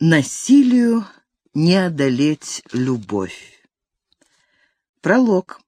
Насилию не одолеть любовь. Пролог.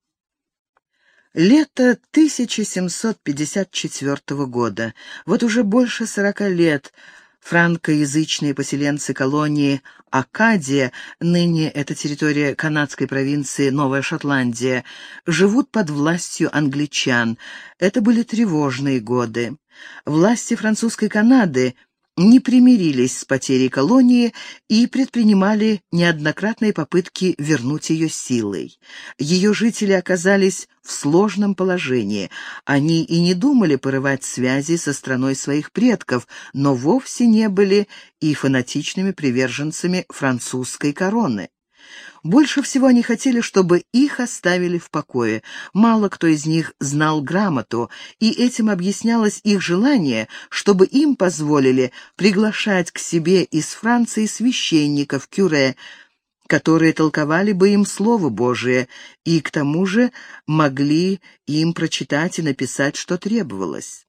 Лето 1754 года. Вот уже больше сорока лет франкоязычные поселенцы колонии Акадия, ныне это территория канадской провинции Новая Шотландия, живут под властью англичан. Это были тревожные годы. Власти французской Канады – не примирились с потерей колонии и предпринимали неоднократные попытки вернуть ее силой. Ее жители оказались в сложном положении. Они и не думали порывать связи со страной своих предков, но вовсе не были и фанатичными приверженцами французской короны. Больше всего они хотели, чтобы их оставили в покое. Мало кто из них знал грамоту, и этим объяснялось их желание, чтобы им позволили приглашать к себе из Франции священников, кюре, которые толковали бы им Слово Божие, и к тому же могли им прочитать и написать, что требовалось.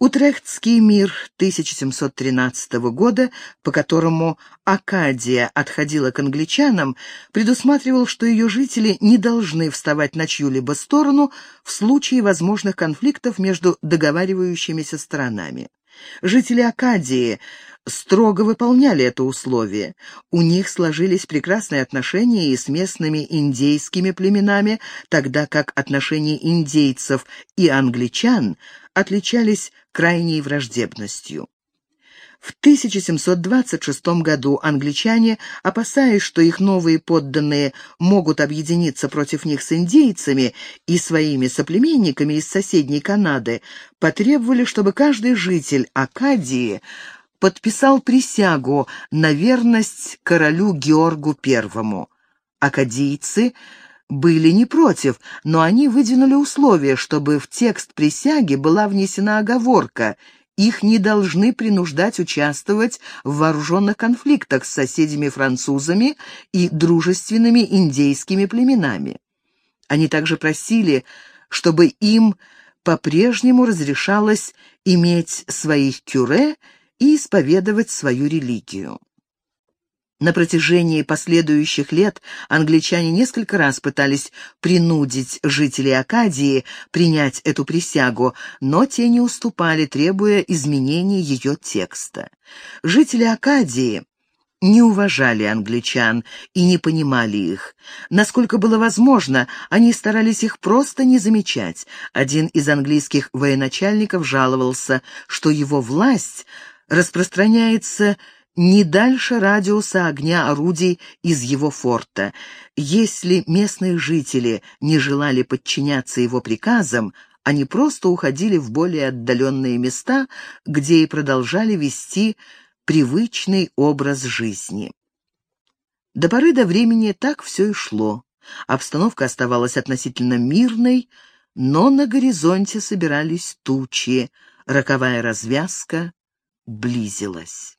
Утрехтский мир 1713 года, по которому Акадия отходила к англичанам, предусматривал, что ее жители не должны вставать на чью-либо сторону в случае возможных конфликтов между договаривающимися сторонами. Жители Акадии строго выполняли это условие. У них сложились прекрасные отношения и с местными индейскими племенами, тогда как отношения индейцев и англичан отличались крайней враждебностью. В 1726 году англичане, опасаясь, что их новые подданные могут объединиться против них с индейцами и своими соплеменниками из соседней Канады, потребовали, чтобы каждый житель Акадии подписал присягу на верность королю Георгу I. Акадийцы были не против, но они выдвинули условие, чтобы в текст присяги была внесена оговорка их не должны принуждать участвовать в вооруженных конфликтах с соседями-французами и дружественными индейскими племенами. Они также просили, чтобы им по-прежнему разрешалось иметь своих кюре и исповедовать свою религию. На протяжении последующих лет англичане несколько раз пытались принудить жителей Акадии принять эту присягу, но те не уступали, требуя изменения ее текста. Жители Акадии не уважали англичан и не понимали их. Насколько было возможно, они старались их просто не замечать. Один из английских военачальников жаловался, что его власть распространяется не дальше радиуса огня орудий из его форта. Если местные жители не желали подчиняться его приказам, они просто уходили в более отдаленные места, где и продолжали вести привычный образ жизни. До поры до времени так все и шло. Обстановка оставалась относительно мирной, но на горизонте собирались тучи, роковая развязка близилась.